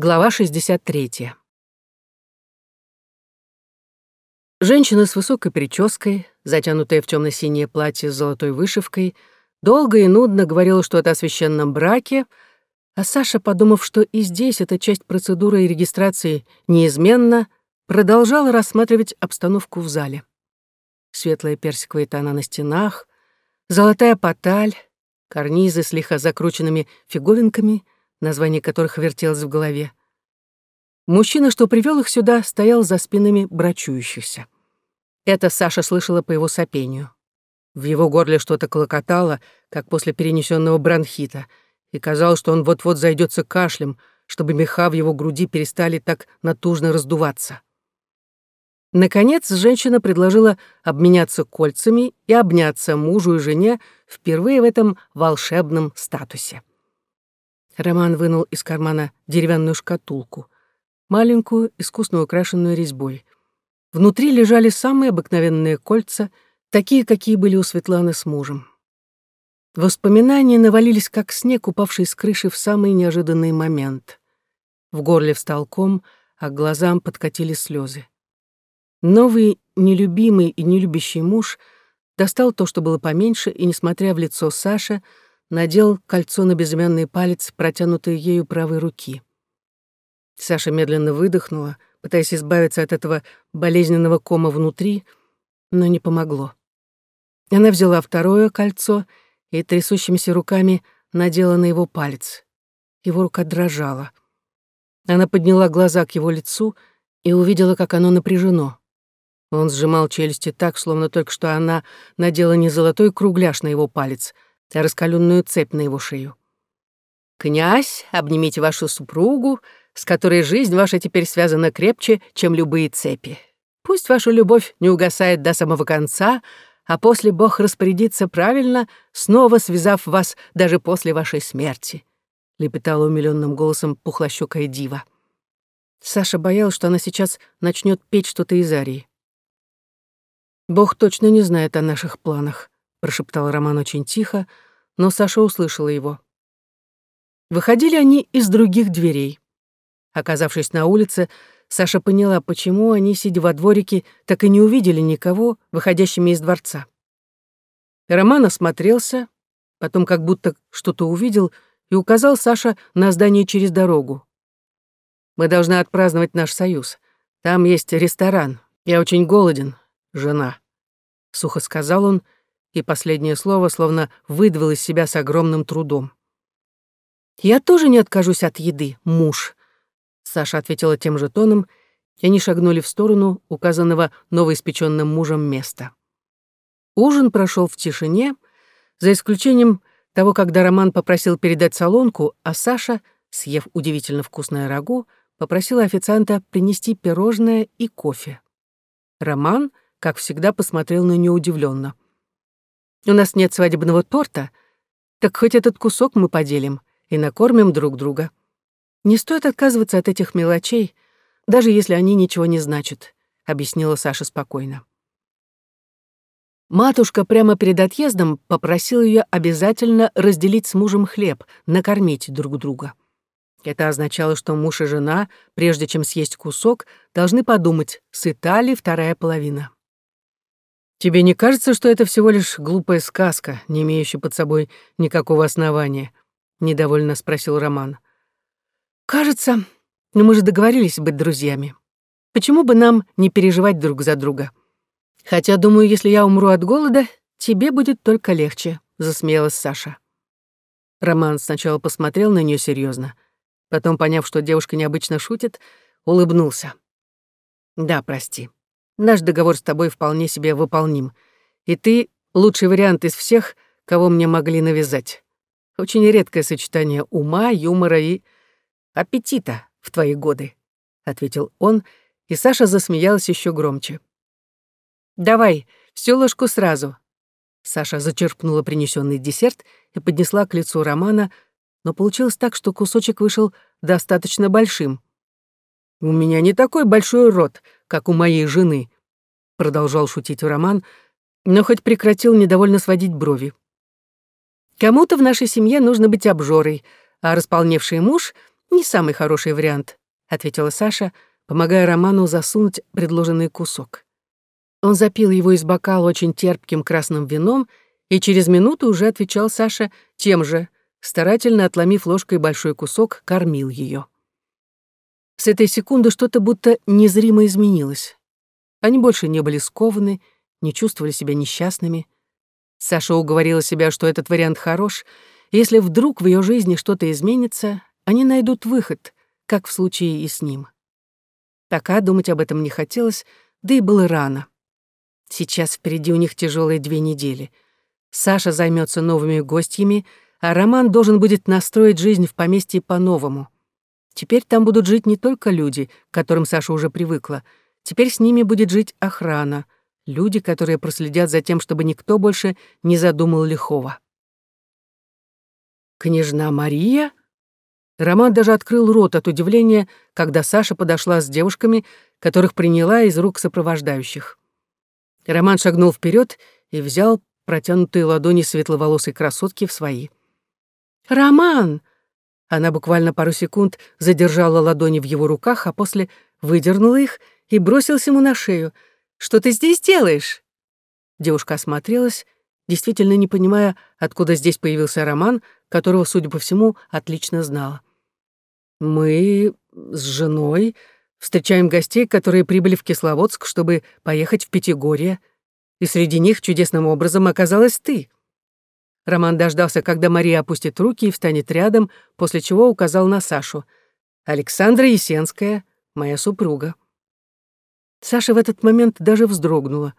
Глава 63. Женщина с высокой прической, затянутая в темно-синее платье с золотой вышивкой, долго и нудно говорила что-то о священном браке, а Саша, подумав, что и здесь эта часть процедуры и регистрации неизменна, продолжала рассматривать обстановку в зале. Светлая персиковая тона на стенах, золотая поталь, карнизы с лихо закрученными фиговинками — название которых вертелось в голове. Мужчина, что привел их сюда, стоял за спинами брачующихся. Это Саша слышала по его сопению. В его горле что-то клокотало, как после перенесенного бронхита, и казалось, что он вот-вот зайдется кашлем, чтобы меха в его груди перестали так натужно раздуваться. Наконец, женщина предложила обменяться кольцами и обняться мужу и жене впервые в этом волшебном статусе. Роман вынул из кармана деревянную шкатулку, маленькую, искусно украшенную резьбой. Внутри лежали самые обыкновенные кольца, такие, какие были у Светланы с мужем. Воспоминания навалились, как снег, упавший с крыши в самый неожиданный момент. В горле встал ком, а к глазам подкатили слезы. Новый, нелюбимый и нелюбящий муж достал то, что было поменьше, и, несмотря в лицо Саши, надел кольцо на безымянный палец, протянутый ею правой руки. Саша медленно выдохнула, пытаясь избавиться от этого болезненного кома внутри, но не помогло. Она взяла второе кольцо и трясущимися руками надела на его палец. Его рука дрожала. Она подняла глаза к его лицу и увидела, как оно напряжено. Он сжимал челюсти так, словно только что она надела не золотой кругляш на его палец — раскаленную цепь на его шею. «Князь, обнимите вашу супругу, с которой жизнь ваша теперь связана крепче, чем любые цепи. Пусть ваша любовь не угасает до самого конца, а после Бог распорядится правильно, снова связав вас даже после вашей смерти», — лепетала умилённым голосом пухлощёкая дива. Саша боялась, что она сейчас начнет петь что-то из арии. «Бог точно не знает о наших планах», прошептал Роман очень тихо, но Саша услышала его. Выходили они из других дверей. Оказавшись на улице, Саша поняла, почему они, сидя во дворике, так и не увидели никого, выходящими из дворца. Роман осмотрелся, потом как будто что-то увидел и указал Саша на здание через дорогу. «Мы должны отпраздновать наш союз. Там есть ресторан. Я очень голоден, жена», — сухо сказал он, — и последнее слово словно выдавил из себя с огромным трудом. «Я тоже не откажусь от еды, муж», — Саша ответила тем же тоном, и они шагнули в сторону указанного новоиспеченным мужем места. Ужин прошел в тишине, за исключением того, когда Роман попросил передать солонку, а Саша, съев удивительно вкусное рагу, попросила официанта принести пирожное и кофе. Роман, как всегда, посмотрел на нее удивленно. У нас нет свадебного торта, так хоть этот кусок мы поделим и накормим друг друга. Не стоит отказываться от этих мелочей, даже если они ничего не значат», — объяснила Саша спокойно. Матушка прямо перед отъездом попросила ее обязательно разделить с мужем хлеб, накормить друг друга. Это означало, что муж и жена, прежде чем съесть кусок, должны подумать, сыта ли вторая половина. Тебе не кажется, что это всего лишь глупая сказка, не имеющая под собой никакого основания? недовольно спросил Роман. Кажется, но мы же договорились быть друзьями. Почему бы нам не переживать друг за друга? Хотя, думаю, если я умру от голода, тебе будет только легче, засмеялась Саша. Роман сначала посмотрел на нее серьезно, потом, поняв, что девушка необычно шутит, улыбнулся. Да, прости. Наш договор с тобой вполне себе выполним. И ты — лучший вариант из всех, кого мне могли навязать. Очень редкое сочетание ума, юмора и аппетита в твои годы», — ответил он, и Саша засмеялась еще громче. «Давай, всю ложку сразу». Саша зачерпнула принесенный десерт и поднесла к лицу Романа, но получилось так, что кусочек вышел достаточно большим. «У меня не такой большой рот, как у моей жены», — продолжал шутить Роман, но хоть прекратил недовольно сводить брови. «Кому-то в нашей семье нужно быть обжорой, а располневший муж «Не самый хороший вариант», — ответила Саша, помогая Роману засунуть предложенный кусок. Он запил его из бокала очень терпким красным вином и через минуту уже отвечал Саша тем же, старательно отломив ложкой большой кусок, кормил ее. С этой секунды что-то будто незримо изменилось. Они больше не были скованы, не чувствовали себя несчастными. Саша уговорила себя, что этот вариант хорош, если вдруг в ее жизни что-то изменится, они найдут выход, как в случае и с ним. Пока думать об этом не хотелось, да и было рано. Сейчас впереди у них тяжелые две недели. Саша займется новыми гостями, а Роман должен будет настроить жизнь в поместье по-новому. Теперь там будут жить не только люди, к которым Саша уже привыкла. Теперь с ними будет жить охрана, люди, которые проследят за тем, чтобы никто больше не задумал лихого. «Княжна Мария?» Роман даже открыл рот от удивления, когда Саша подошла с девушками, которых приняла из рук сопровождающих. Роман шагнул вперед и взял протянутые ладони светловолосой красотки в свои. «Роман!» Она буквально пару секунд задержала ладони в его руках, а после выдернула их и бросилась ему на шею. «Что ты здесь делаешь?» Девушка осмотрелась, действительно не понимая, откуда здесь появился Роман, которого, судя по всему, отлично знала. «Мы с женой встречаем гостей, которые прибыли в Кисловодск, чтобы поехать в Пятигорье, и среди них чудесным образом оказалась ты». Роман дождался, когда Мария опустит руки и встанет рядом, после чего указал на Сашу. «Александра Есенская, моя супруга». Саша в этот момент даже вздрогнула,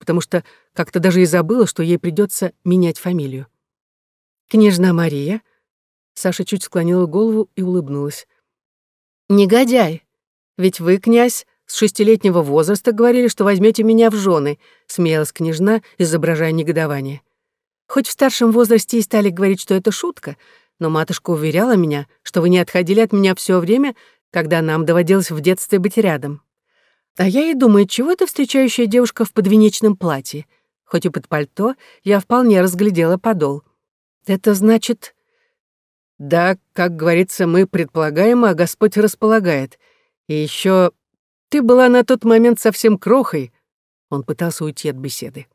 потому что как-то даже и забыла, что ей придется менять фамилию. «Княжна Мария?» Саша чуть склонила голову и улыбнулась. «Негодяй! Ведь вы, князь, с шестилетнего возраста говорили, что возьмете меня в жены», смеялась княжна, изображая негодование. «Хоть в старшем возрасте и стали говорить, что это шутка, но матушка уверяла меня, что вы не отходили от меня все время, когда нам доводилось в детстве быть рядом. А я и думаю, чего эта встречающая девушка в подвенечном платье? Хоть и под пальто, я вполне разглядела подол. Это значит, да, как говорится, мы предполагаем, а Господь располагает. И еще ты была на тот момент совсем крохой. Он пытался уйти от беседы.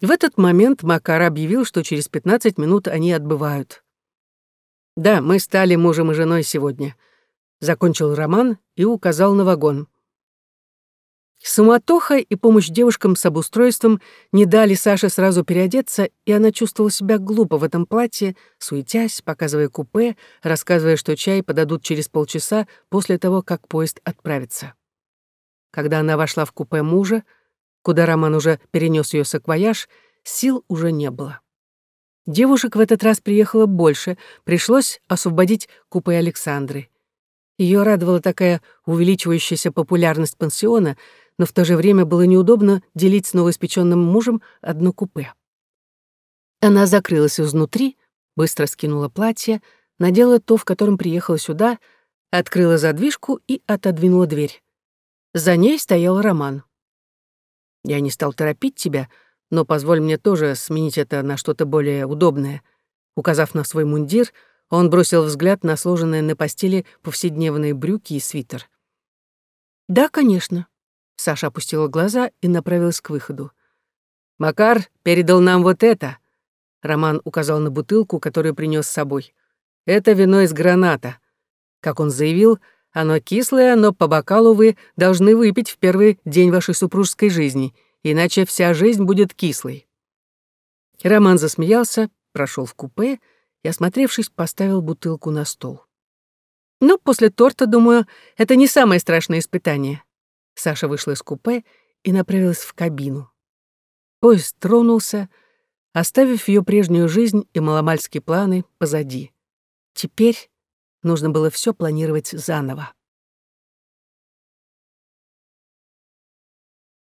В этот момент Макар объявил, что через 15 минут они отбывают. «Да, мы стали мужем и женой сегодня», — закончил Роман и указал на вагон. Суматоха и помощь девушкам с обустройством не дали Саше сразу переодеться, и она чувствовала себя глупо в этом платье, суетясь, показывая купе, рассказывая, что чай подадут через полчаса после того, как поезд отправится. Когда она вошла в купе мужа, куда Роман уже перенес ее саквояж, сил уже не было. Девушек в этот раз приехало больше, пришлось освободить купе Александры. Ее радовала такая увеличивающаяся популярность пансиона — но в то же время было неудобно делить с новоиспеченным мужем одно купе. Она закрылась изнутри, быстро скинула платье, надела то, в котором приехала сюда, открыла задвижку и отодвинула дверь. За ней стоял Роман. «Я не стал торопить тебя, но позволь мне тоже сменить это на что-то более удобное». Указав на свой мундир, он бросил взгляд на сложенные на постели повседневные брюки и свитер. «Да, конечно», Саша опустила глаза и направилась к выходу. «Макар передал нам вот это», — Роман указал на бутылку, которую принес с собой. «Это вино из граната. Как он заявил, оно кислое, но по бокалу вы должны выпить в первый день вашей супружеской жизни, иначе вся жизнь будет кислой». Роман засмеялся, прошел в купе и, осмотревшись, поставил бутылку на стол. «Ну, после торта, думаю, это не самое страшное испытание. Саша вышла из купе и направилась в кабину. Поезд тронулся, оставив ее прежнюю жизнь и маломальские планы позади. Теперь нужно было все планировать заново.